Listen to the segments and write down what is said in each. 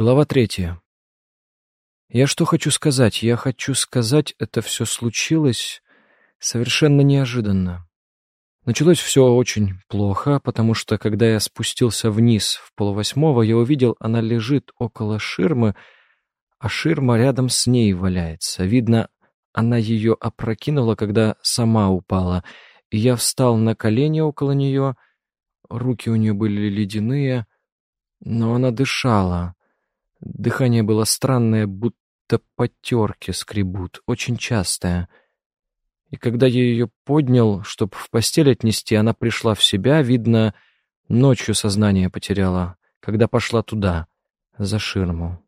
Глава третья. Я что хочу сказать? Я хочу сказать, это все случилось совершенно неожиданно. Началось все очень плохо, потому что, когда я спустился вниз в полувосьмого, я увидел, она лежит около ширмы, а ширма рядом с ней валяется. Видно, она ее опрокинула, когда сама упала. И я встал на колени около нее, руки у нее были ледяные, но она дышала. Дыхание было странное, будто потерки скребут, очень частое. И когда я ее поднял, чтобы в постель отнести, она пришла в себя, видно, ночью сознание потеряла, когда пошла туда, за ширму.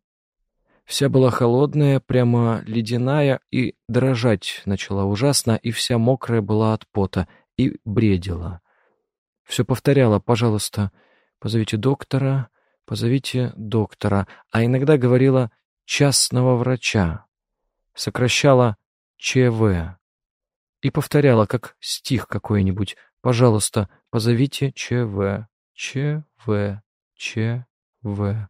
Вся была холодная, прямо ледяная, и дрожать начала ужасно, и вся мокрая была от пота, и бредила. Все повторяла, пожалуйста, позовите доктора, позовите доктора, а иногда говорила «частного врача», сокращала ЧВ и повторяла, как стих какой-нибудь «пожалуйста, позовите ЧВ, ЧВ, ЧВ».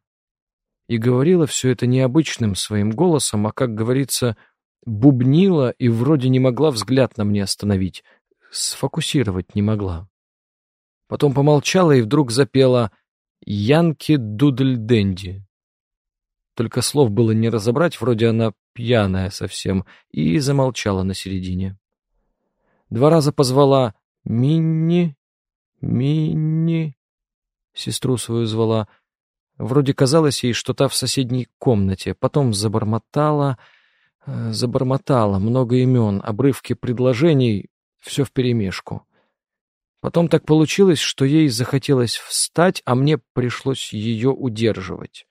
И говорила все это необычным своим голосом, а, как говорится, бубнила и вроде не могла взгляд на мне остановить, сфокусировать не могла. Потом помолчала и вдруг запела Янки Дудль Дэнди. Только слов было не разобрать, вроде она пьяная совсем, и замолчала на середине. Два раза позвала «Минни, Минни», сестру свою звала. Вроде казалось ей, что та в соседней комнате. Потом забормотала, э, забормотала много имен, обрывки предложений, все вперемешку. Потом так получилось, что ей захотелось встать, а мне пришлось ее удерживать.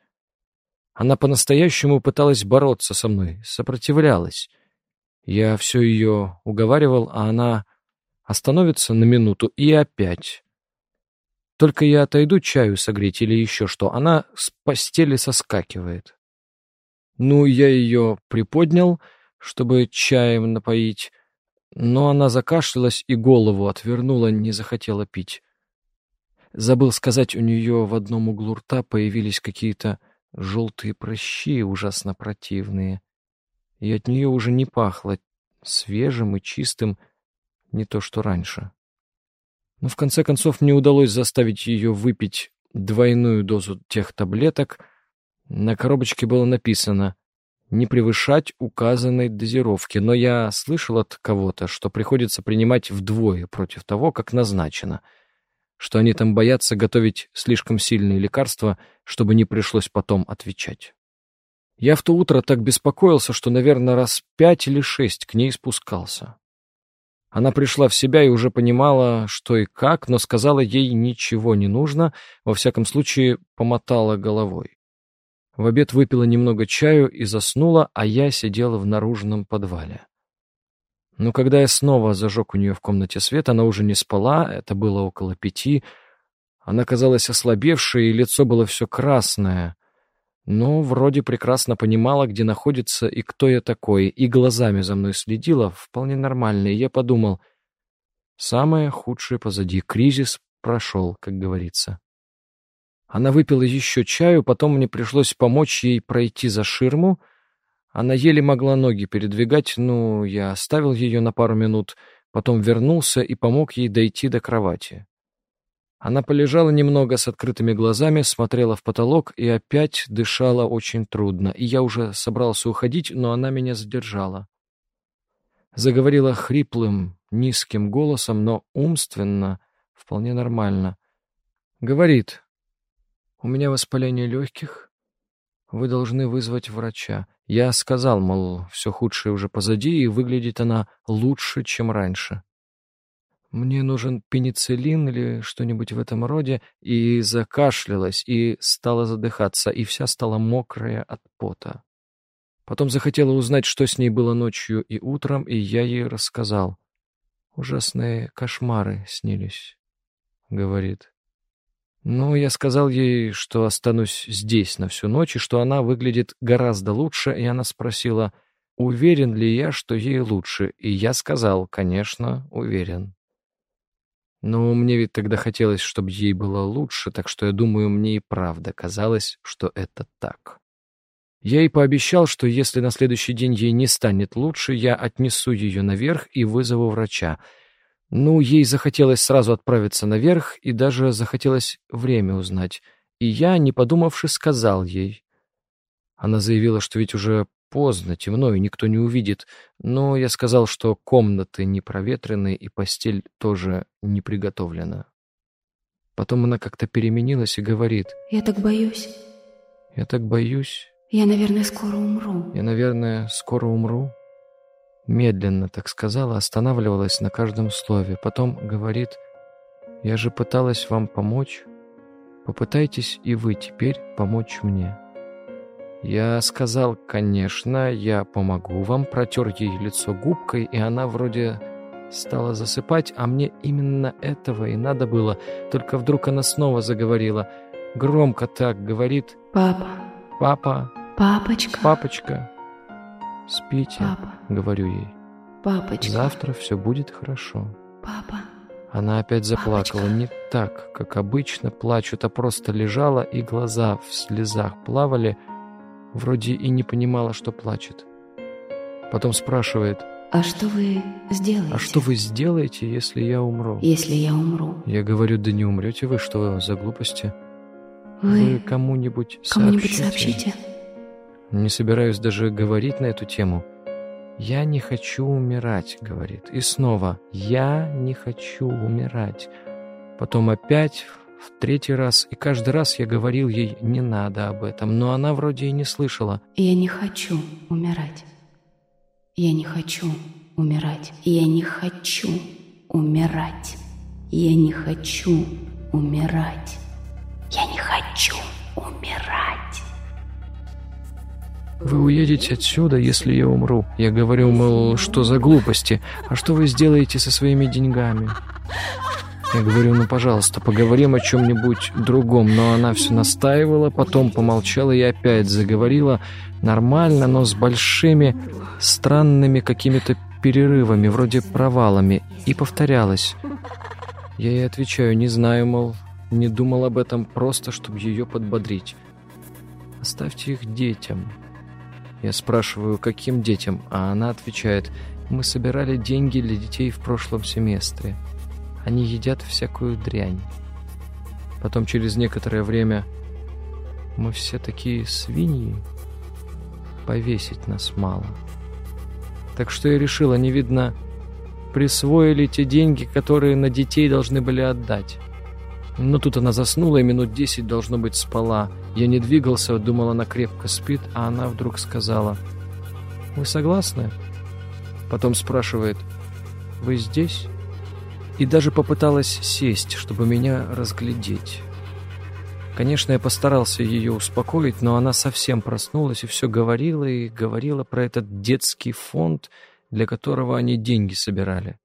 Она по-настоящему пыталась бороться со мной, сопротивлялась. Я все ее уговаривал, а она остановится на минуту и опять. Только я отойду чаю согреть или еще что, она с постели соскакивает. Ну, я ее приподнял, чтобы чаем напоить, но она закашлялась и голову отвернула, не захотела пить. Забыл сказать, у нее в одном углу рта появились какие-то желтые прыщи, ужасно противные. И от нее уже не пахло свежим и чистым, не то что раньше. Но в конце концов мне удалось заставить ее выпить двойную дозу тех таблеток. На коробочке было написано не превышать указанной дозировки, но я слышал от кого-то, что приходится принимать вдвое против того, как назначено, что они там боятся готовить слишком сильные лекарства, чтобы не пришлось потом отвечать. Я в то утро так беспокоился, что, наверное, раз пять или шесть к ней спускался. Она пришла в себя и уже понимала, что и как, но сказала ей ничего не нужно, во всяком случае помотала головой. В обед выпила немного чаю и заснула, а я сидела в наружном подвале. Но когда я снова зажег у нее в комнате свет, она уже не спала, это было около пяти. Она казалась ослабевшей, и лицо было все красное. Но вроде прекрасно понимала, где находится и кто я такой, и глазами за мной следила, вполне нормально, и я подумал, самое худшее позади, кризис прошел, как говорится. Она выпила еще чаю, потом мне пришлось помочь ей пройти за ширму. Она еле могла ноги передвигать, ну, я оставил ее на пару минут, потом вернулся и помог ей дойти до кровати. Она полежала немного с открытыми глазами, смотрела в потолок и опять дышала очень трудно, и я уже собрался уходить, но она меня задержала. Заговорила хриплым, низким голосом, но умственно, вполне нормально. Говорит, у меня воспаление легких. Вы должны вызвать врача. Я сказал, мол, все худшее уже позади, и выглядит она лучше, чем раньше. Мне нужен пенициллин или что-нибудь в этом роде, и закашлялась, и стала задыхаться, и вся стала мокрая от пота. Потом захотела узнать, что с ней было ночью и утром, и я ей рассказал. Ужасные кошмары снились, — говорит. Ну, я сказал ей, что останусь здесь на всю ночь, и что она выглядит гораздо лучше, и она спросила, уверен ли я, что ей лучше, и я сказал, конечно, уверен. Но мне ведь тогда хотелось, чтобы ей было лучше, так что я думаю, мне и правда казалось, что это так. Я ей пообещал, что если на следующий день ей не станет лучше, я отнесу ее наверх и вызову врача. Ну, ей захотелось сразу отправиться наверх, и даже захотелось время узнать. И я, не подумавши, сказал ей. Она заявила, что ведь уже поздно, темно, и никто не увидит. Но я сказал, что комнаты не проветрены, и постель тоже не приготовлена. Потом она как-то переменилась и говорит. «Я так боюсь». «Я так боюсь». Я, наверное, скоро умру. Я, наверное, скоро умру. Медленно так сказала, останавливалась на каждом слове. Потом говорит, я же пыталась вам помочь. Попытайтесь и вы теперь помочь мне. Я сказал, конечно, я помогу вам, протер ей лицо губкой, и она вроде стала засыпать, а мне именно этого и надо было. Только вдруг она снова заговорила. Громко так говорит. «Папа». «Папа». «Папочка». «Папочка». «Спите», Папа. — говорю ей. «Папочка». «Завтра все будет хорошо». «Папа». Она опять заплакала, Папочка. не так, как обычно плачут, а просто лежала, и глаза в слезах плавали, вроде и не понимала, что плачет. Потом спрашивает, «А что вы сделаете?» «А что вы сделаете, если я умру?» «Если я умру?» Я говорю, да не умрете вы, что за глупости? «Вы кому-нибудь кому-нибудь сообщите?» сообщите?» Не собираюсь даже говорить на эту тему. «Я не хочу умирать», — говорит. И снова «Я не хочу умирать». Потом опять в третий раз, и каждый раз я говорил ей «Не надо об этом», но она вроде и не слышала. «Я не хочу умирать. Я не хочу умирать. Я не хочу умирать. Я не хочу умирать. Я не хочу умирать». «Вы уедете отсюда, если я умру». Я говорю, мол, что за глупости? А что вы сделаете со своими деньгами? Я говорю, ну, пожалуйста, поговорим о чем-нибудь другом. Но она все настаивала, потом помолчала и опять заговорила нормально, но с большими странными какими-то перерывами, вроде провалами, и повторялась. Я ей отвечаю, не знаю, мол, не думал об этом, просто чтобы ее подбодрить. Оставьте их детям. Я спрашиваю, каким детям, а она отвечает, мы собирали деньги для детей в прошлом семестре. Они едят всякую дрянь. Потом через некоторое время мы все такие свиньи, повесить нас мало. Так что я решила, не видно, присвоили те деньги, которые на детей должны были отдать. Но тут она заснула и минут десять, должно быть, спала. Я не двигался, думал, она крепко спит, а она вдруг сказала, «Вы согласны?» Потом спрашивает, «Вы здесь?» И даже попыталась сесть, чтобы меня разглядеть. Конечно, я постарался ее успокоить, но она совсем проснулась и все говорила и говорила про этот детский фонд, для которого они деньги собирали.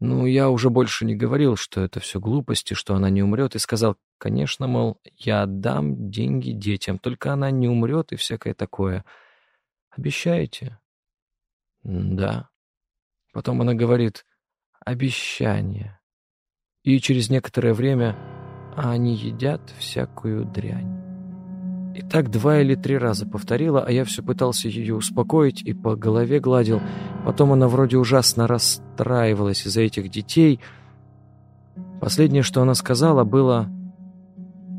Ну, я уже больше не говорил, что это все глупости, что она не умрет, и сказал, конечно, мол, я отдам деньги детям, только она не умрет и всякое такое. Обещаете? Да. Потом она говорит, обещание. И через некоторое время они едят всякую дрянь. И так два или три раза повторила, а я все пытался ее успокоить и по голове гладил. Потом она вроде ужасно расстраивалась из-за этих детей. Последнее, что она сказала, было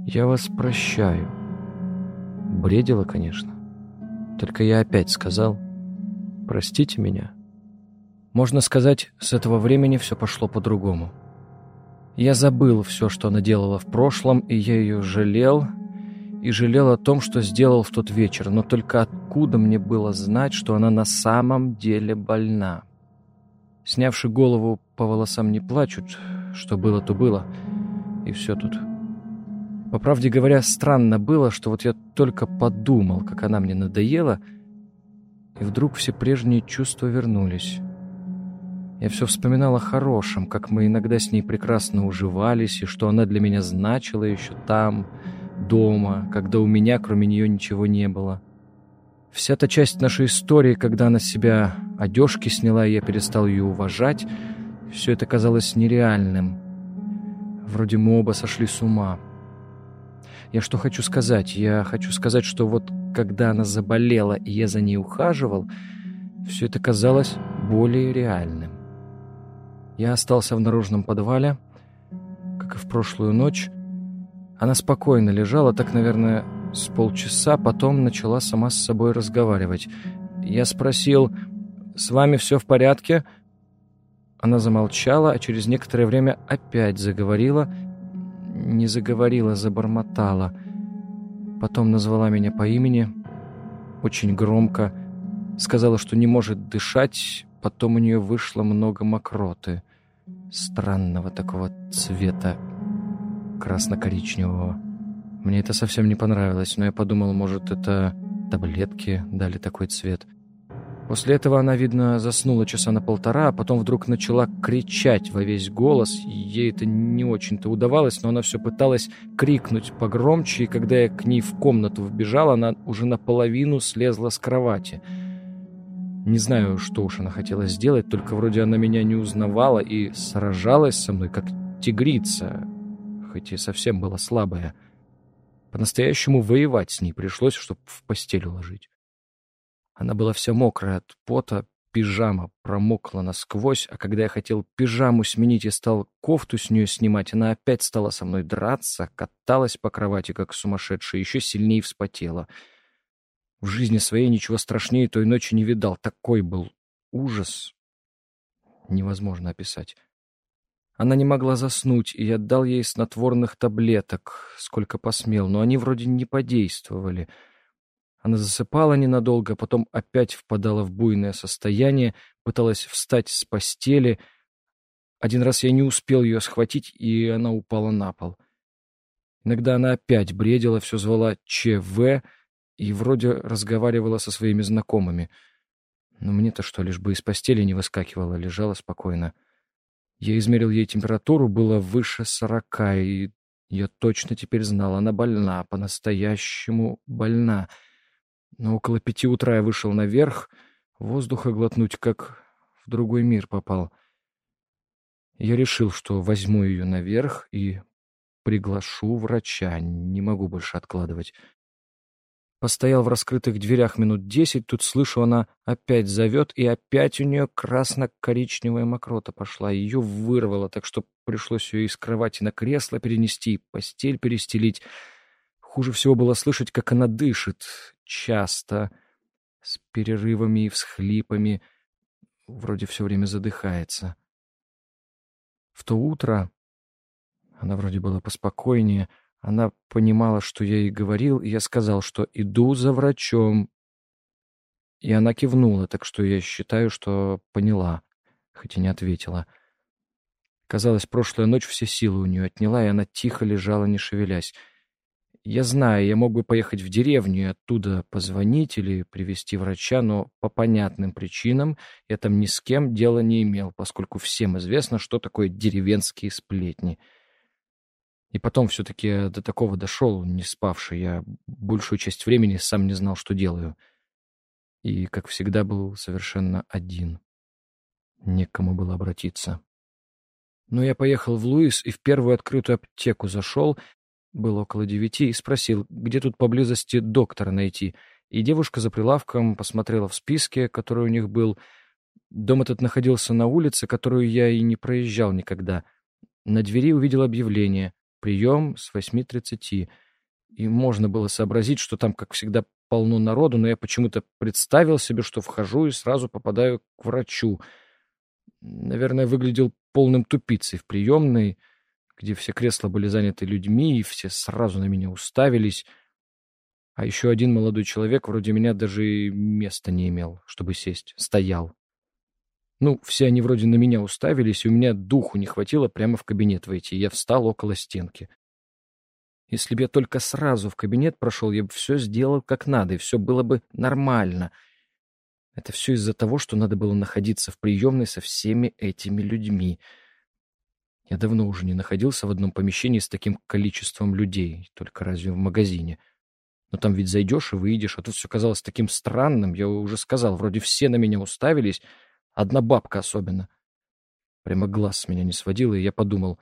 «Я вас прощаю». Бредила, конечно. Только я опять сказал «Простите меня». Можно сказать, с этого времени все пошло по-другому. Я забыл все, что она делала в прошлом, и я ее жалел, и жалел о том, что сделал в тот вечер, но только откуда мне было знать, что она на самом деле больна? Снявши голову, по волосам не плачут, что было, то было, и все тут. По правде говоря, странно было, что вот я только подумал, как она мне надоела, и вдруг все прежние чувства вернулись. Я все вспоминал о хорошем, как мы иногда с ней прекрасно уживались, и что она для меня значила еще там, дома, когда у меня кроме нее ничего не было. Вся та часть нашей истории, когда она себя одежки сняла, и я перестал ее уважать, Все это казалось нереальным. Вроде мы оба сошли с ума. Я что хочу сказать? Я хочу сказать, что вот когда она заболела, и я за ней ухаживал, все это казалось более реальным. Я остался в наружном подвале, как и в прошлую ночь. Она спокойно лежала, так, наверное, с полчаса, потом начала сама с собой разговаривать. Я спросил, «С вами все в порядке?» Она замолчала, а через некоторое время опять заговорила. Не заговорила, забормотала. Потом назвала меня по имени, очень громко. Сказала, что не может дышать, потом у нее вышло много мокроты. Странного такого цвета, красно-коричневого. Мне это совсем не понравилось, но я подумал, может, это таблетки дали такой цвет. После этого она, видно, заснула часа на полтора, а потом вдруг начала кричать во весь голос. Ей это не очень-то удавалось, но она все пыталась крикнуть погромче, и когда я к ней в комнату вбежал, она уже наполовину слезла с кровати. Не знаю, что уж она хотела сделать, только вроде она меня не узнавала и сражалась со мной, как тигрица, хоть и совсем была слабая. По-настоящему воевать с ней пришлось, чтобы в постель уложить. Она была вся мокрая от пота, пижама промокла насквозь, а когда я хотел пижаму сменить и стал кофту с нее снимать, она опять стала со мной драться, каталась по кровати, как сумасшедшая, еще сильнее вспотела. В жизни своей ничего страшнее той ночи не видал. Такой был ужас. Невозможно описать. Она не могла заснуть, и я дал ей снотворных таблеток, сколько посмел, но они вроде не подействовали — она засыпала ненадолго, потом опять впадала в буйное состояние, пыталась встать с постели. Один раз я не успел ее схватить, и она упала на пол. Иногда она опять бредила, все звала ЧВ и вроде разговаривала со своими знакомыми. Но мне-то что, лишь бы из постели не выскакивала, лежала спокойно. Я измерил ей температуру, было выше сорока, и я точно теперь знал, она больна, по-настоящему больна — но около пяти утра я вышел наверх, воздуха глотнуть, как в другой мир попал. Я решил, что возьму ее наверх и приглашу врача, не могу больше откладывать. Постоял в раскрытых дверях минут десять, тут слышу, она опять зовет, и опять у нее красно-коричневая мокрота пошла. Ее вырвало, так что пришлось ее из кровати на кресло перенести, постель перестелить. Хуже всего было слышать, как она дышит, часто, с перерывами и всхлипами, вроде все время задыхается. В то утро она вроде была поспокойнее, она понимала, что я ей говорил, и я сказал, что иду за врачом. И она кивнула, так что я считаю, что поняла, хоть и не ответила. Казалось, прошлая ночь все силы у нее отняла, и она тихо лежала, не шевелясь. Я знаю, я мог бы поехать в деревню и оттуда позвонить или привести врача, но по понятным причинам я там ни с кем дела не имел, поскольку всем известно, что такое деревенские сплетни. И потом все-таки я до такого дошел, не спавший. Я большую часть времени сам не знал, что делаю. И, как всегда, был совершенно один. Некому было обратиться. Но я поехал в Луис и в первую открытую аптеку зашел, было около девяти, и спросил, где тут поблизости доктора найти. И девушка за прилавком посмотрела в списке, который у них был. Дом этот находился на улице, которую я и не проезжал никогда. На двери увидел объявление «Прием с 8.30». И можно было сообразить, что там, как всегда, полно народу, но я почему-то представил себе, что вхожу и сразу попадаю к врачу. Наверное, выглядел полным тупицей в приемной, где все кресла были заняты людьми, и все сразу на меня уставились. А еще один молодой человек вроде меня даже места не имел, чтобы сесть, стоял. Ну, все они вроде на меня уставились, и у меня духу не хватило прямо в кабинет войти. Я встал около стенки. Если бы я только сразу в кабинет прошел, я бы все сделал как надо, и все было бы нормально. Это все из-за того, что надо было находиться в приемной со всеми этими людьми — я давно уже не находился в одном помещении с таким количеством людей, только разве в магазине. Но там ведь зайдешь и выйдешь, а тут все казалось таким странным. Я уже сказал, вроде все на меня уставились, одна бабка особенно. Прямо глаз с меня не сводило, и я подумал,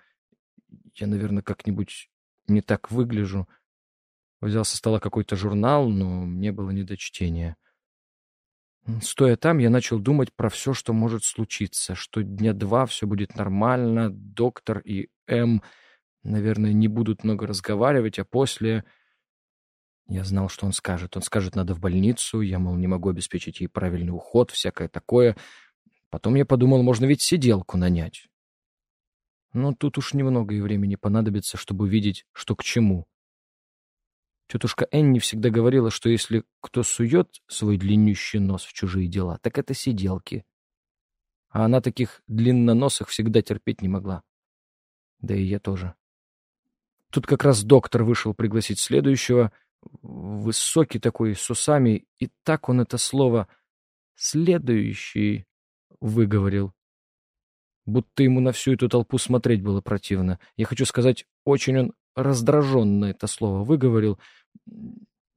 я, наверное, как-нибудь не так выгляжу. Взял со стола какой-то журнал, но мне было не до чтения. Стоя там, я начал думать про все, что может случиться, что дня два все будет нормально, доктор и М, наверное, не будут много разговаривать, а после... Я знал, что он скажет. Он скажет, надо в больницу, я, мол, не могу обеспечить ей правильный уход, всякое такое. Потом я подумал, можно ведь сиделку нанять. Но тут уж немного и времени понадобится, чтобы видеть, что к чему. Тетушка Энни всегда говорила, что если кто сует свой длиннющий нос в чужие дела, так это сиделки. А она таких длинноносых всегда терпеть не могла. Да и я тоже. Тут как раз доктор вышел пригласить следующего, высокий такой, с усами, и так он это слово «следующий» выговорил. Будто ему на всю эту толпу смотреть было противно. Я хочу сказать, очень он раздраженно это слово выговорил.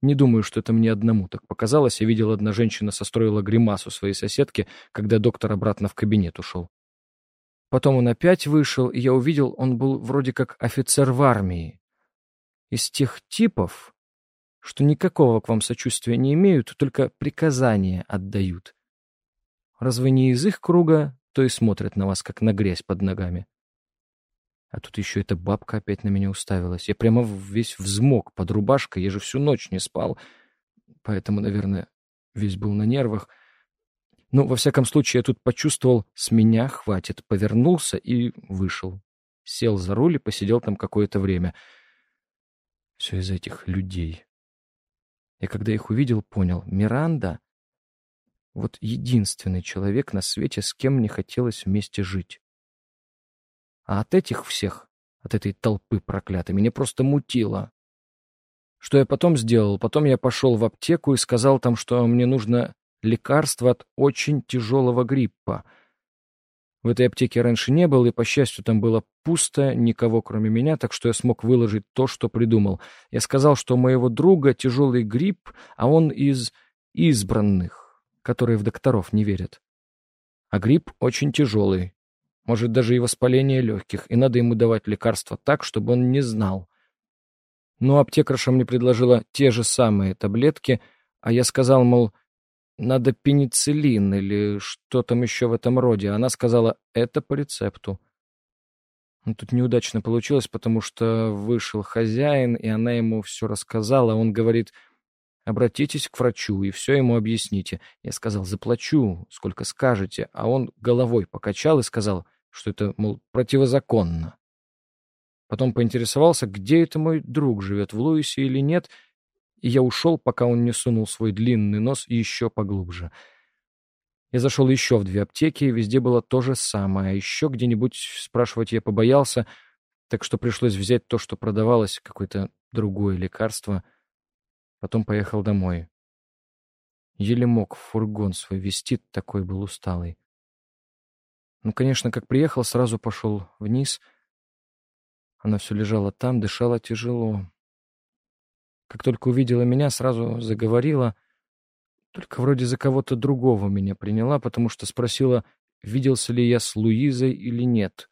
Не думаю, что это мне одному так показалось. Я видел, одна женщина состроила гримасу своей соседке, когда доктор обратно в кабинет ушел. Потом он опять вышел, и я увидел, он был вроде как офицер в армии. Из тех типов, что никакого к вам сочувствия не имеют, только приказания отдают. Разве не из их круга, то и смотрят на вас, как на грязь под ногами. А тут еще эта бабка опять на меня уставилась. Я прямо весь взмок под рубашкой, я же всю ночь не спал. Поэтому, наверное, весь был на нервах. Ну, во всяком случае, я тут почувствовал, с меня хватит. Повернулся и вышел. Сел за руль и посидел там какое-то время. Все из этих людей. Я когда их увидел, понял. Миранда — вот единственный человек на свете, с кем мне хотелось вместе жить. А от этих всех, от этой толпы проклятой, меня просто мутило. Что я потом сделал? Потом я пошел в аптеку и сказал там, что мне нужно лекарство от очень тяжелого гриппа. В этой аптеке раньше не было, и, по счастью, там было пусто, никого кроме меня, так что я смог выложить то, что придумал. Я сказал, что у моего друга тяжелый грипп, а он из избранных, которые в докторов не верят. А грипп очень тяжелый, может, даже и воспаление легких, и надо ему давать лекарства так, чтобы он не знал. Но аптекарша мне предложила те же самые таблетки, а я сказал, мол, надо пенициллин или что там еще в этом роде. Она сказала, это по рецепту. Но тут неудачно получилось, потому что вышел хозяин, и она ему все рассказала. Он говорит, обратитесь к врачу и все ему объясните. Я сказал, заплачу, сколько скажете. А он головой покачал и сказал, что это, мол, противозаконно. Потом поинтересовался, где это мой друг живет, в Луисе или нет, и я ушел, пока он не сунул свой длинный нос еще поглубже. Я зашел еще в две аптеки, везде было то же самое. А еще где-нибудь спрашивать я побоялся, так что пришлось взять то, что продавалось, какое-то другое лекарство. Потом поехал домой. Еле мог в фургон свой вести, такой был усталый. Ну, конечно, как приехал, сразу пошел вниз. Она все лежала там, дышала тяжело. Как только увидела меня, сразу заговорила. Только вроде за кого-то другого меня приняла, потому что спросила, виделся ли я с Луизой или нет.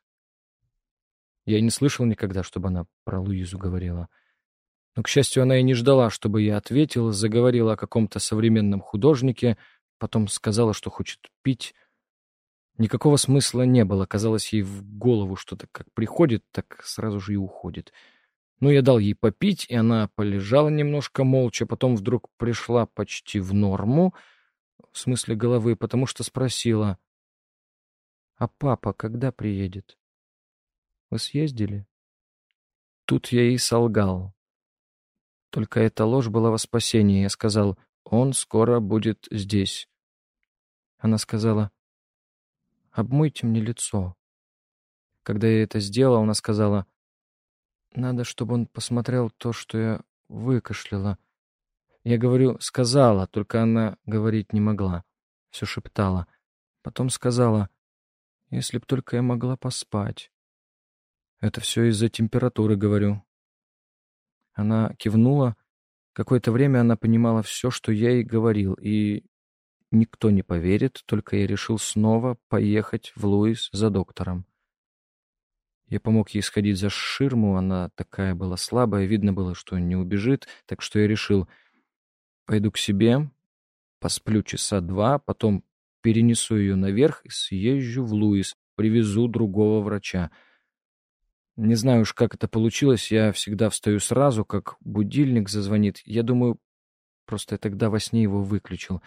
Я не слышал никогда, чтобы она про Луизу говорила. Но, к счастью, она и не ждала, чтобы я ответил, заговорила о каком-то современном художнике, потом сказала, что хочет пить, Никакого смысла не было. Казалось ей в голову что-то как приходит, так сразу же и уходит. Ну, я дал ей попить, и она полежала немножко молча, потом вдруг пришла почти в норму, в смысле головы, потому что спросила, «А папа когда приедет? Вы съездили?» Тут я и солгал. Только эта ложь была во спасение. Я сказал, «Он скоро будет здесь». Она сказала, обмойте мне лицо. Когда я это сделала, она сказала, надо, чтобы он посмотрел то, что я выкашляла. Я говорю, сказала, только она говорить не могла. Все шептала. Потом сказала, если б только я могла поспать. Это все из-за температуры, говорю. Она кивнула. Какое-то время она понимала все, что я ей говорил, и никто не поверит, только я решил снова поехать в Луис за доктором. Я помог ей сходить за ширму, она такая была слабая, видно было, что не убежит, так что я решил, пойду к себе, посплю часа два, потом перенесу ее наверх и съезжу в Луис, привезу другого врача. Не знаю уж, как это получилось, я всегда встаю сразу, как будильник зазвонит. Я думаю, просто я тогда во сне его выключил.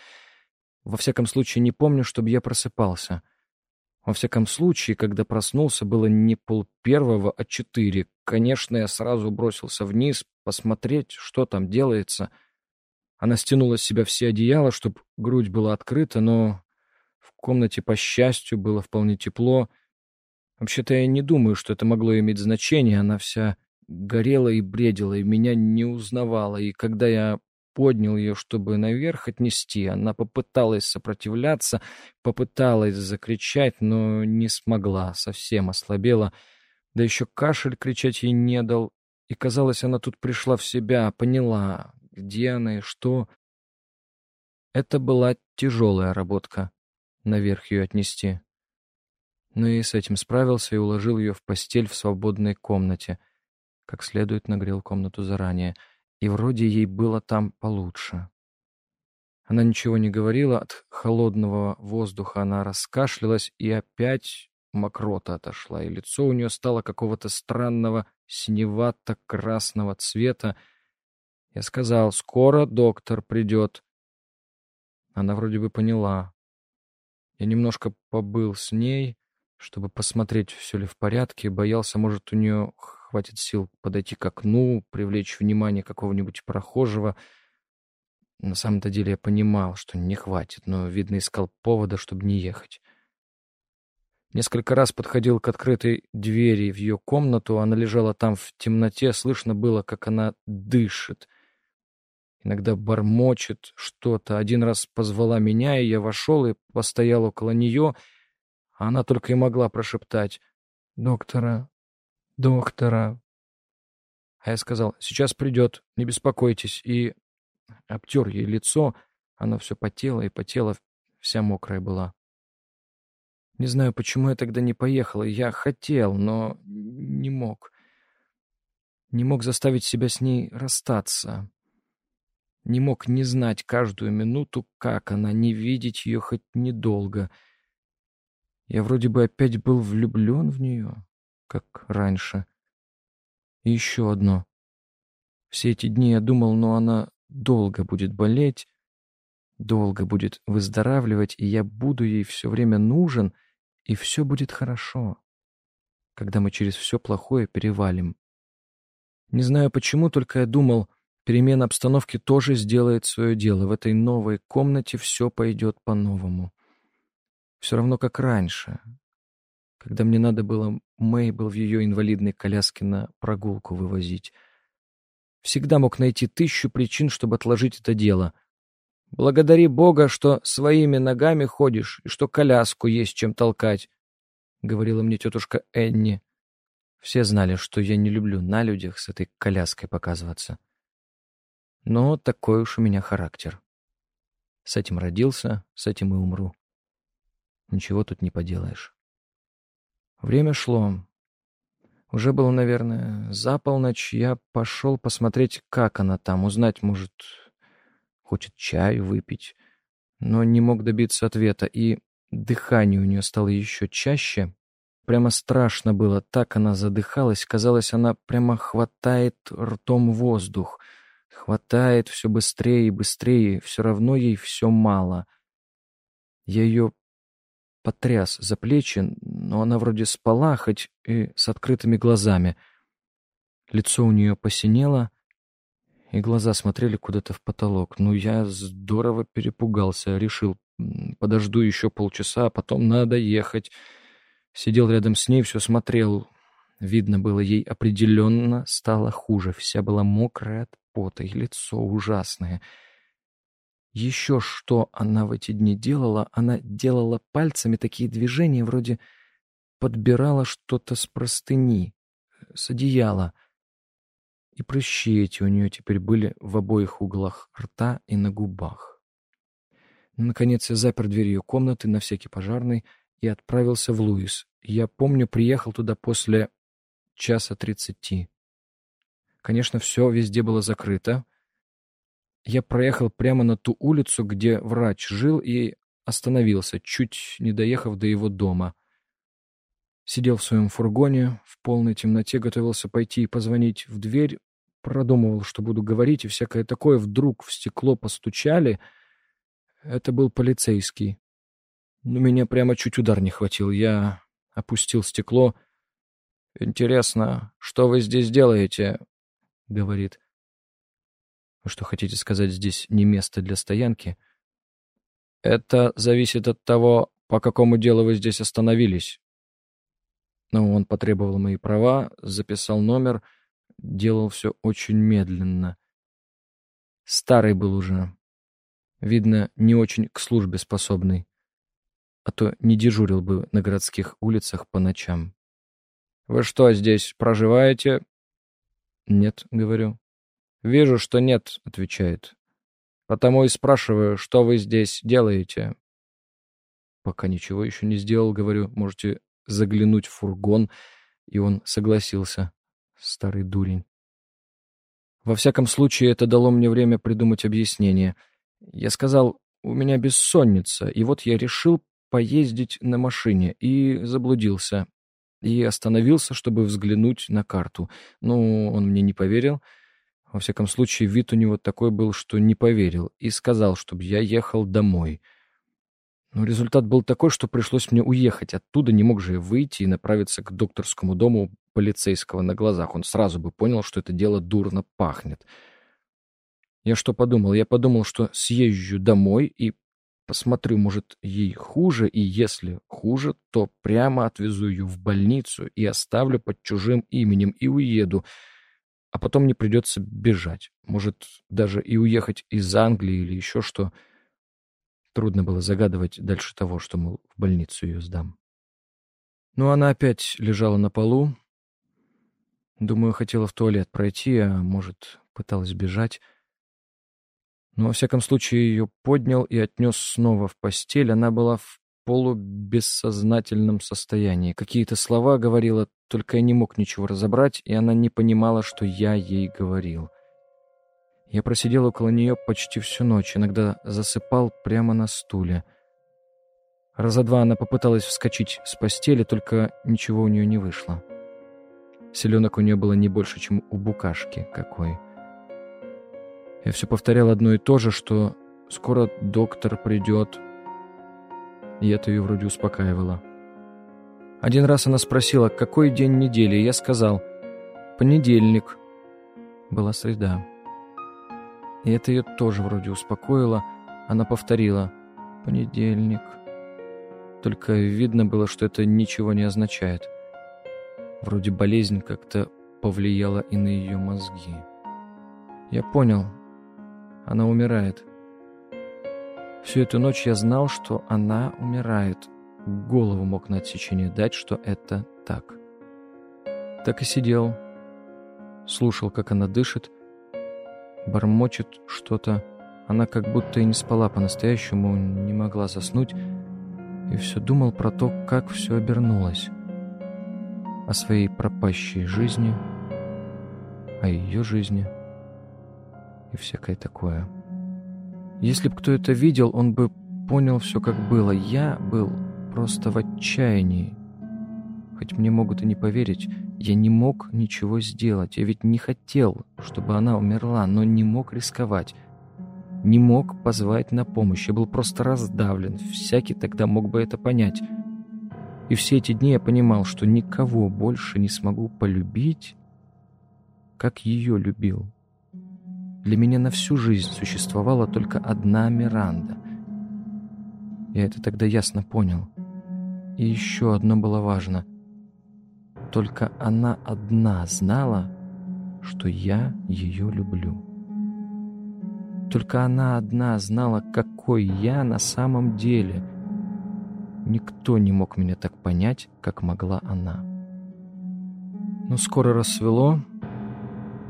Во всяком случае, не помню, чтобы я просыпался. Во всяком случае, когда проснулся, было не пол первого, а четыре. Конечно, я сразу бросился вниз, посмотреть, что там делается. Она стянула с себя все одеяла, чтобы грудь была открыта, но в комнате, по счастью, было вполне тепло. Вообще-то я не думаю, что это могло иметь значение. Она вся горела и бредила, и меня не узнавала. И когда я поднял ее, чтобы наверх отнести. Она попыталась сопротивляться, попыталась закричать, но не смогла, совсем ослабела. Да еще кашель кричать ей не дал. И, казалось, она тут пришла в себя, поняла, где она и что. Это была тяжелая работка — наверх ее отнести. Но и с этим справился и уложил ее в постель в свободной комнате. Как следует нагрел комнату заранее — и вроде ей было там получше. Она ничего не говорила, от холодного воздуха она раскашлялась, и опять мокрота отошла, и лицо у нее стало какого-то странного синевато-красного цвета. Я сказал, скоро доктор придет. Она вроде бы поняла. Я немножко побыл с ней, чтобы посмотреть, все ли в порядке, боялся, может, у нее хватит сил подойти к окну, привлечь внимание какого-нибудь прохожего. На самом-то деле я понимал, что не хватит, но, видно, искал повода, чтобы не ехать. Несколько раз подходил к открытой двери в ее комнату, она лежала там в темноте, слышно было, как она дышит. Иногда бормочет что-то. Один раз позвала меня, и я вошел и постоял около нее, а она только и могла прошептать «Доктора, доктора. А я сказал, сейчас придет, не беспокойтесь, и обтер ей лицо, оно все потело и потело, вся мокрая была. Не знаю, почему я тогда не поехал, я хотел, но не мог. Не мог заставить себя с ней расстаться. Не мог не знать каждую минуту, как она, не видеть ее хоть недолго. Я вроде бы опять был влюблен в нее как раньше. И еще одно. Все эти дни я думал, но она долго будет болеть, долго будет выздоравливать, и я буду ей все время нужен, и все будет хорошо, когда мы через все плохое перевалим. Не знаю почему, только я думал, перемена обстановки тоже сделает свое дело. В этой новой комнате все пойдет по-новому. Все равно, как раньше, когда мне надо было Мейбл в ее инвалидной коляске на прогулку вывозить. Всегда мог найти тысячу причин, чтобы отложить это дело. Благодари Бога, что своими ногами ходишь и что коляску есть чем толкать, — говорила мне тетушка Энни. Все знали, что я не люблю на людях с этой коляской показываться. Но такой уж у меня характер. С этим родился, с этим и умру. Ничего тут не поделаешь. Время шло. Уже было, наверное, за полночь. Я пошел посмотреть, как она там, узнать, может, хочет чаю выпить. Но не мог добиться ответа, и дыхание у нее стало еще чаще. Прямо страшно было, так она задыхалась. Казалось, она прямо хватает ртом воздух. Хватает все быстрее и быстрее, все равно ей все мало. Я ее потряс за плечи, но она вроде спала, хоть и с открытыми глазами. Лицо у нее посинело, и глаза смотрели куда-то в потолок. Ну, я здорово перепугался, решил, подожду еще полчаса, а потом надо ехать. Сидел рядом с ней, все смотрел. Видно было, ей определенно стало хуже. Вся была мокрая от пота, и лицо ужасное — еще что она в эти дни делала, она делала пальцами такие движения, вроде подбирала что-то с простыни, с одеяла. И прыщи эти у нее теперь были в обоих углах рта и на губах. Наконец я запер дверь ее комнаты на всякий пожарный и отправился в Луис. Я помню, приехал туда после часа тридцати. Конечно, все везде было закрыто. Я проехал прямо на ту улицу, где врач жил, и остановился, чуть не доехав до его дома. Сидел в своем фургоне, в полной темноте готовился пойти и позвонить в дверь, продумывал, что буду говорить, и всякое такое. Вдруг в стекло постучали. Это был полицейский. Но меня прямо чуть удар не хватил. Я опустил стекло. «Интересно, что вы здесь делаете?» — говорит. «Вы что, хотите сказать, здесь не место для стоянки?» «Это зависит от того, по какому делу вы здесь остановились». Ну, он потребовал мои права, записал номер, делал все очень медленно. Старый был уже. Видно, не очень к службе способный. А то не дежурил бы на городских улицах по ночам. «Вы что, здесь проживаете?» «Нет», — говорю. «Вижу, что нет», — отвечает. «Потому и спрашиваю, что вы здесь делаете?» «Пока ничего еще не сделал», — говорю. «Можете заглянуть в фургон». И он согласился. Старый дурень. Во всяком случае, это дало мне время придумать объяснение. Я сказал, у меня бессонница, и вот я решил поездить на машине, и заблудился и остановился, чтобы взглянуть на карту. Ну, он мне не поверил. Во всяком случае, вид у него такой был, что не поверил, и сказал, чтобы я ехал домой. Но результат был такой, что пришлось мне уехать оттуда, не мог же я выйти и направиться к докторскому дому полицейского на глазах. Он сразу бы понял, что это дело дурно пахнет. Я что подумал? Я подумал, что съезжу домой и Посмотрю, может, ей хуже, и если хуже, то прямо отвезу ее в больницу и оставлю под чужим именем и уеду, а потом не придется бежать. Может, даже и уехать из Англии или еще что. Трудно было загадывать дальше того, что, мол, в больницу ее сдам. Но она опять лежала на полу. Думаю, хотела в туалет пройти, а может, пыталась бежать. Но, во всяком случае, ее поднял и отнес снова в постель. Она была в полубессознательном состоянии. Какие-то слова говорила, только я не мог ничего разобрать, и она не понимала, что я ей говорил. Я просидел около нее почти всю ночь, иногда засыпал прямо на стуле. Раза два она попыталась вскочить с постели, только ничего у нее не вышло. Селенок у нее было не больше, чем у букашки какой. Я все повторял одно и то же, что скоро доктор придет. И это ее вроде успокаивало. Один раз она спросила, какой день недели, и я сказал, понедельник. Была среда. И это ее тоже вроде успокоило. Она повторила, понедельник. Только видно было, что это ничего не означает. Вроде болезнь как-то повлияла и на ее мозги. Я понял, она умирает. Всю эту ночь я знал, что она умирает. Голову мог на отсечение дать, что это так. Так и сидел, слушал, как она дышит, бормочет что-то. Она как будто и не спала по-настоящему, не могла заснуть, и все думал про то, как все обернулось. О своей пропащей жизни, о ее жизни — и всякое такое. Если бы кто это видел, он бы понял все, как было. Я был просто в отчаянии. Хоть мне могут и не поверить, я не мог ничего сделать. Я ведь не хотел, чтобы она умерла, но не мог рисковать. Не мог позвать на помощь. Я был просто раздавлен. Всякий тогда мог бы это понять. И все эти дни я понимал, что никого больше не смогу полюбить, как ее любил. Для меня на всю жизнь существовала только одна Миранда. Я это тогда ясно понял. И еще одно было важно. Только она одна знала, что я ее люблю. Только она одна знала, какой я на самом деле. Никто не мог меня так понять, как могла она. Но скоро рассвело,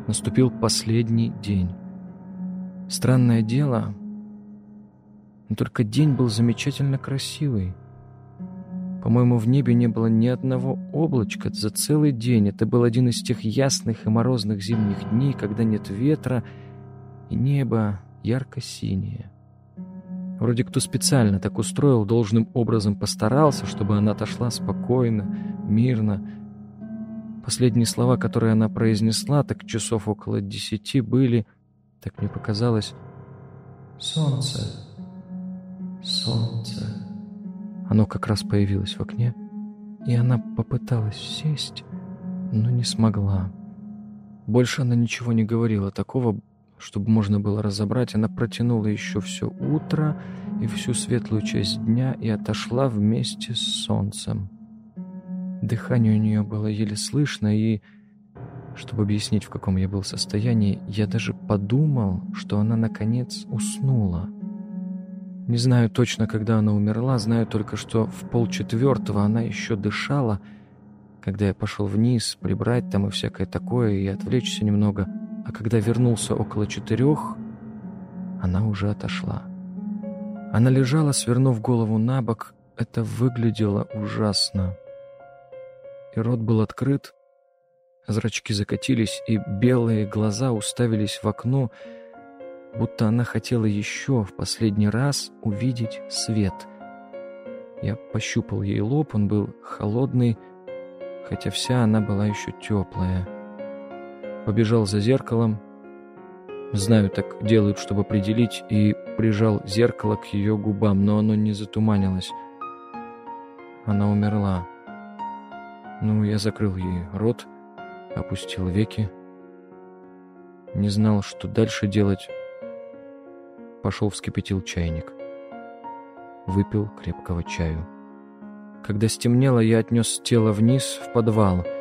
наступил последний день. Странное дело, Но только день был замечательно красивый. По-моему, в небе не было ни одного облачка за целый день. Это был один из тех ясных и морозных зимних дней, когда нет ветра, и небо ярко-синее. Вроде кто специально так устроил, должным образом постарался, чтобы она отошла спокойно, мирно. Последние слова, которые она произнесла, так часов около десяти были, так мне показалось, «Солнце, солнце». Оно как раз появилось в окне, и она попыталась сесть, но не смогла. Больше она ничего не говорила такого, чтобы можно было разобрать, она протянула еще все утро и всю светлую часть дня и отошла вместе с солнцем. Дыхание у нее было еле слышно, и, чтобы объяснить, в каком я был состоянии, я даже подумал, что она, наконец, уснула. Не знаю точно, когда она умерла, знаю только, что в полчетвертого она еще дышала, когда я пошел вниз, прибрать там и всякое такое, и отвлечься немного — а когда вернулся около четырех, она уже отошла. Она лежала, свернув голову на бок. Это выглядело ужасно. И рот был открыт, зрачки закатились, и белые глаза уставились в окно, будто она хотела еще в последний раз увидеть свет. Я пощупал ей лоб, он был холодный, хотя вся она была еще теплая побежал за зеркалом. Знаю, так делают, чтобы определить, и прижал зеркало к ее губам, но оно не затуманилось. Она умерла. Ну, я закрыл ей рот, опустил веки. Не знал, что дальше делать. Пошел вскипятил чайник. Выпил крепкого чаю. Когда стемнело, я отнес тело вниз, в подвал —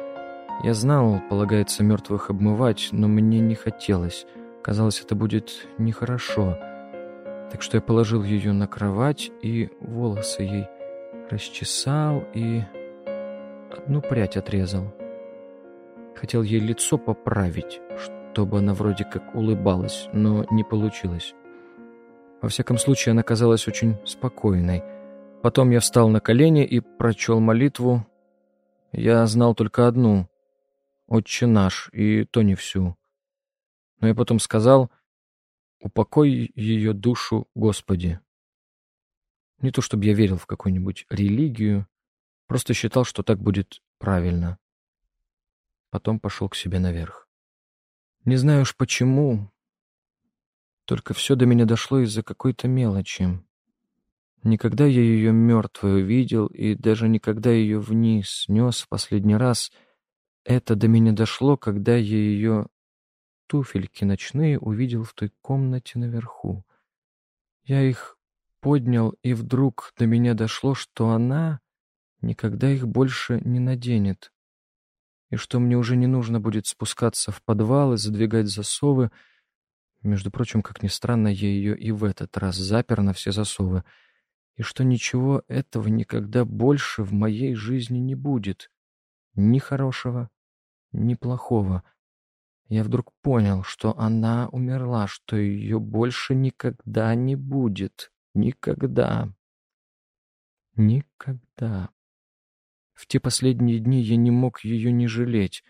я знал, полагается мертвых обмывать, но мне не хотелось. Казалось, это будет нехорошо. Так что я положил ее на кровать и волосы ей расчесал и одну прядь отрезал. Хотел ей лицо поправить, чтобы она вроде как улыбалась, но не получилось. Во всяком случае, она казалась очень спокойной. Потом я встал на колени и прочел молитву. Я знал только одну «Отче наш», и то не всю. Но я потом сказал «Упокой ее душу, Господи». Не то чтобы я верил в какую-нибудь религию, просто считал, что так будет правильно. Потом пошел к себе наверх. Не знаю уж почему, только все до меня дошло из-за какой-то мелочи. Никогда я ее мертвой увидел, и даже никогда ее вниз нес в последний раз — это до меня дошло, когда я ее туфельки ночные увидел в той комнате наверху. Я их поднял, и вдруг до меня дошло, что она никогда их больше не наденет, и что мне уже не нужно будет спускаться в подвал и задвигать засовы. Между прочим, как ни странно, я ее и в этот раз запер на все засовы, и что ничего этого никогда больше в моей жизни не будет ни хорошего, ни плохого. Я вдруг понял, что она умерла, что ее больше никогда не будет. Никогда. Никогда. В те последние дни я не мог ее не жалеть,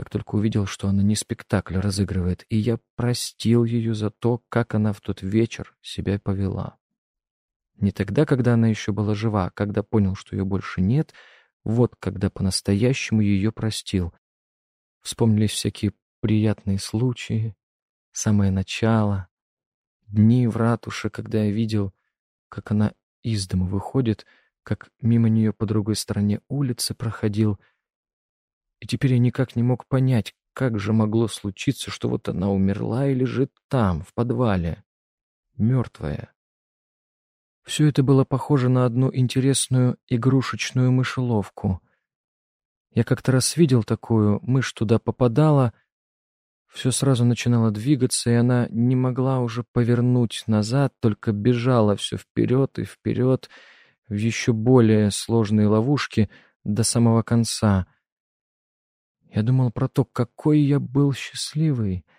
как только увидел, что она не спектакль разыгрывает, и я простил ее за то, как она в тот вечер себя повела. Не тогда, когда она еще была жива, а когда понял, что ее больше нет — вот когда по-настоящему ее простил. Вспомнились всякие приятные случаи, самое начало, дни в ратуше, когда я видел, как она из дома выходит, как мимо нее по другой стороне улицы проходил. И теперь я никак не мог понять, как же могло случиться, что вот она умерла и лежит там, в подвале, мертвая. Все это было похоже на одну интересную игрушечную мышеловку. Я как-то раз видел такую, мышь туда попадала, все сразу начинало двигаться, и она не могла уже повернуть назад, только бежала все вперед и вперед в еще более сложные ловушки до самого конца. Я думал про то, какой я был счастливый —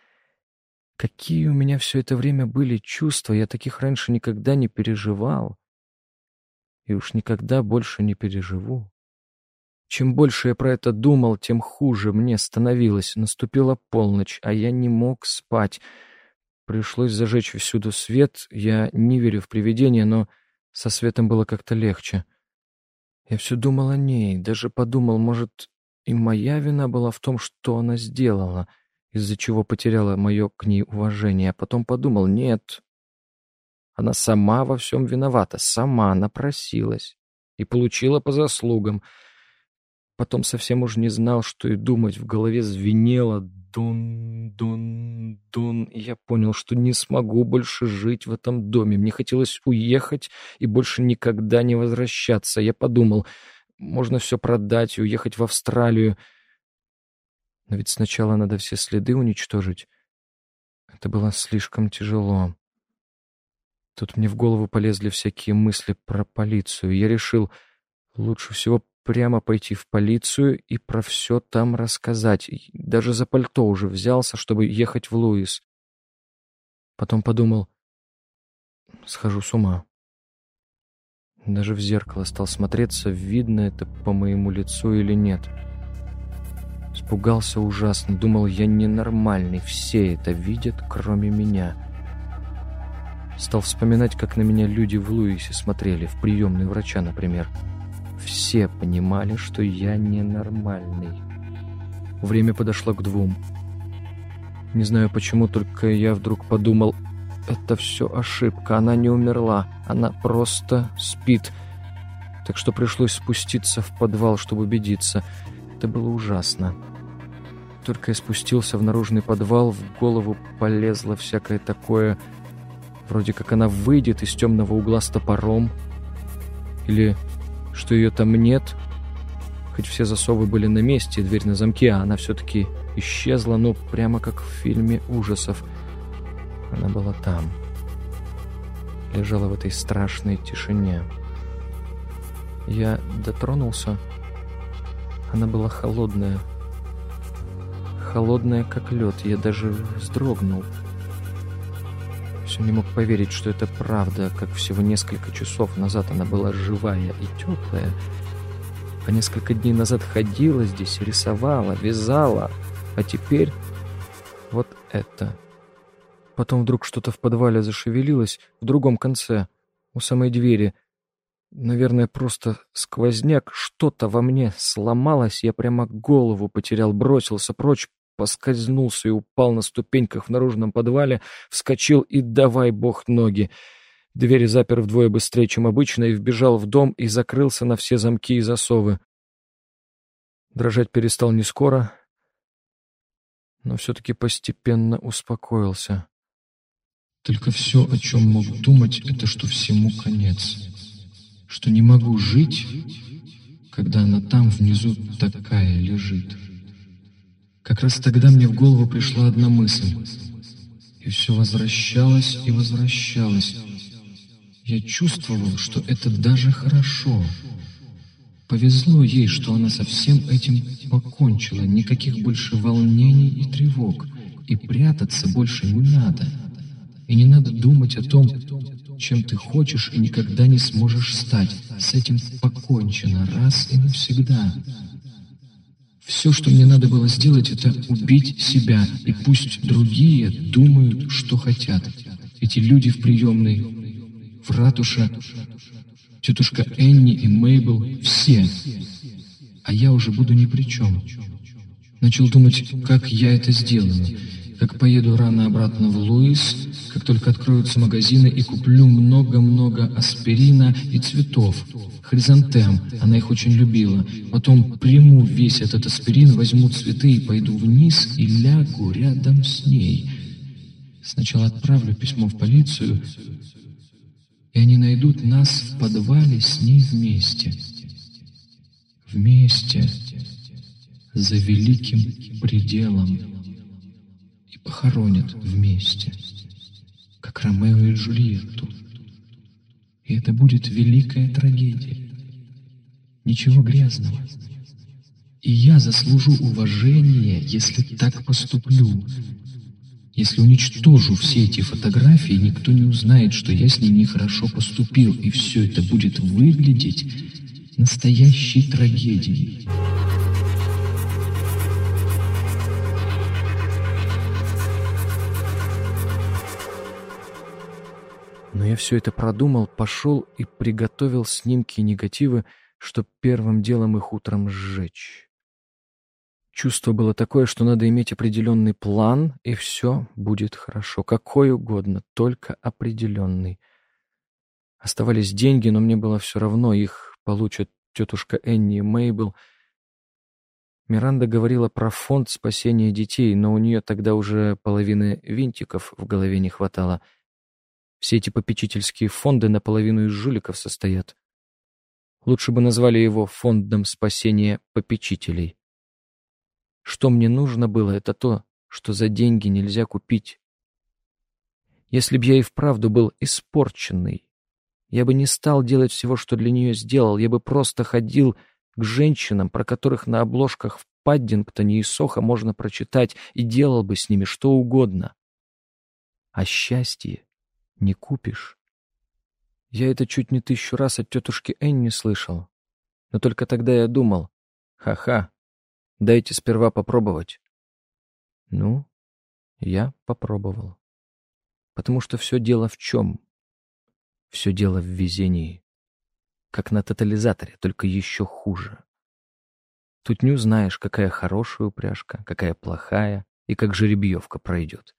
Какие у меня все это время были чувства, я таких раньше никогда не переживал. И уж никогда больше не переживу. Чем больше я про это думал, тем хуже мне становилось. Наступила полночь, а я не мог спать. Пришлось зажечь всюду свет. Я не верю в привидения, но со светом было как-то легче. Я все думал о ней, даже подумал, может, и моя вина была в том, что она сделала, из-за чего потеряла мое к ней уважение. А потом подумал, нет, она сама во всем виновата, сама напросилась и получила по заслугам — Потом совсем уже не знал, что и думать. В голове звенело. И я понял, что не смогу больше жить в этом доме. Мне хотелось уехать и больше никогда не возвращаться. Я подумал, можно все продать и уехать в Австралию. Но ведь сначала надо все следы уничтожить. Это было слишком тяжело. Тут мне в голову полезли всякие мысли про полицию. Я решил, лучше всего прямо пойти в полицию и про все там рассказать. Даже за пальто уже взялся, чтобы ехать в Луис. Потом подумал, схожу с ума. Даже в зеркало стал смотреться, видно это по моему лицу или нет. Испугался ужасно, думал, я ненормальный, все это видят, кроме меня. Стал вспоминать, как на меня люди в Луисе смотрели, в приемной врача, например. Все понимали, что я ненормальный. Время подошло к двум. Не знаю почему, только я вдруг подумал, это все ошибка, она не умерла, она просто спит. Так что пришлось спуститься в подвал, чтобы убедиться. Это было ужасно. Только я спустился в наружный подвал, в голову полезло всякое такое, вроде как она выйдет из темного угла с топором, или что ее там нет. Хоть все засовы были на месте, дверь на замке, а она все-таки исчезла, ну, прямо как в фильме ужасов. Она была там. Лежала в этой страшной тишине. Я дотронулся. Она была холодная. Холодная, как лед. Я даже вздрогнул все не мог поверить, что это правда, как всего несколько часов назад она была живая и теплая. А несколько дней назад ходила здесь, рисовала, вязала, а теперь вот это. Потом вдруг что-то в подвале зашевелилось в другом конце, у самой двери. Наверное, просто сквозняк, что-то во мне сломалось, я прямо голову потерял, бросился прочь, поскользнулся и упал на ступеньках в наружном подвале, вскочил и давай бог ноги. Двери запер вдвое быстрее, чем обычно, и вбежал в дом и закрылся на все замки и засовы. Дрожать перестал не скоро, но все-таки постепенно успокоился. Только все, о чем мог думать, это что всему конец. Что не могу жить, когда она там внизу такая лежит. Как раз тогда мне в голову пришла одна мысль. И все возвращалось и возвращалось. Я чувствовал, что это даже хорошо. Повезло ей, что она со всем этим покончила. Никаких больше волнений и тревог. И прятаться больше не надо. И не надо думать о том, чем ты хочешь и никогда не сможешь стать. С этим покончено раз и навсегда. Все, что мне надо было сделать, это убить себя, и пусть другие думают, что хотят. Эти люди в приемной, в ратуше, тетушка Энни и Мейбл, все. А я уже буду ни при чем. Начал думать, как я это сделаю, как поеду рано обратно в Луис, как только откроются магазины, и куплю много-много аспирина и цветов, хризантем, она их очень любила. Потом приму весь этот аспирин, возьму цветы и пойду вниз и лягу рядом с ней. Сначала отправлю письмо в полицию, и они найдут нас в подвале с ней вместе. Вместе, за великим пределом. Похоронят вместе, как Ромео и Джульетту. И это будет великая трагедия. Ничего грязного. И я заслужу уважения, если так поступлю. Если уничтожу все эти фотографии, никто не узнает, что я с ней нехорошо поступил, и все это будет выглядеть настоящей трагедией. Но я все это продумал, пошел и приготовил снимки и негативы, чтоб первым делом их утром сжечь. Чувство было такое, что надо иметь определенный план, и все будет хорошо, какой угодно, только определенный. Оставались деньги, но мне было все равно, их получат тетушка Энни и Мейбл. Миранда говорила про фонд спасения детей, но у нее тогда уже половины винтиков в голове не хватало — все эти попечительские фонды наполовину из жуликов состоят. Лучше бы назвали его фондом спасения попечителей. Что мне нужно было, это то, что за деньги нельзя купить. Если б я и вправду был испорченный, я бы не стал делать всего, что для нее сделал, я бы просто ходил к женщинам, про которых на обложках в Паддингтоне и Сохо можно прочитать, и делал бы с ними что угодно. А счастье не купишь. Я это чуть не тысячу раз от тетушки Энни слышал. Но только тогда я думал, ха-ха, дайте сперва попробовать. Ну, я попробовал. Потому что все дело в чем? Все дело в везении. Как на тотализаторе, только еще хуже. Тут не узнаешь, какая хорошая упряжка, какая плохая и как жеребьевка пройдет.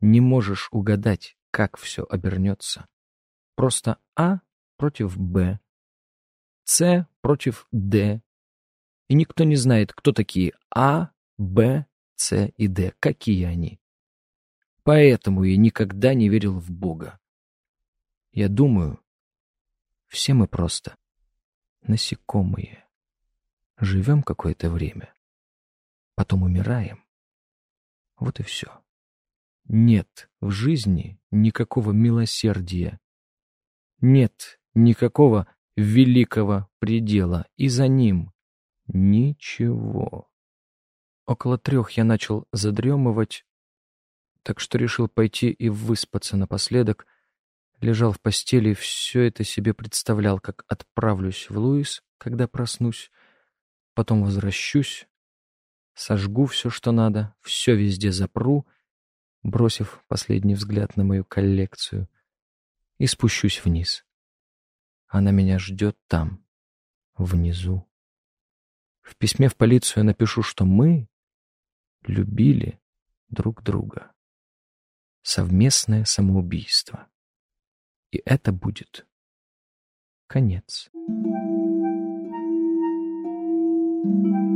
Не можешь угадать, как все обернется. Просто А против Б, С против Д. И никто не знает, кто такие А, Б, С и Д, какие они. Поэтому я никогда не верил в Бога. Я думаю, все мы просто насекомые. Живем какое-то время, потом умираем. Вот и все. Нет в жизни никакого милосердия. Нет никакого великого предела, и за ним ничего. Около трех я начал задремывать, так что решил пойти и выспаться напоследок. Лежал в постели и все это себе представлял, как отправлюсь в Луис, когда проснусь, потом возвращусь, сожгу все, что надо, все везде запру — бросив последний взгляд на мою коллекцию, и спущусь вниз. Она меня ждет там, внизу. В письме в полицию я напишу, что мы любили друг друга. Совместное самоубийство. И это будет конец. Thank you.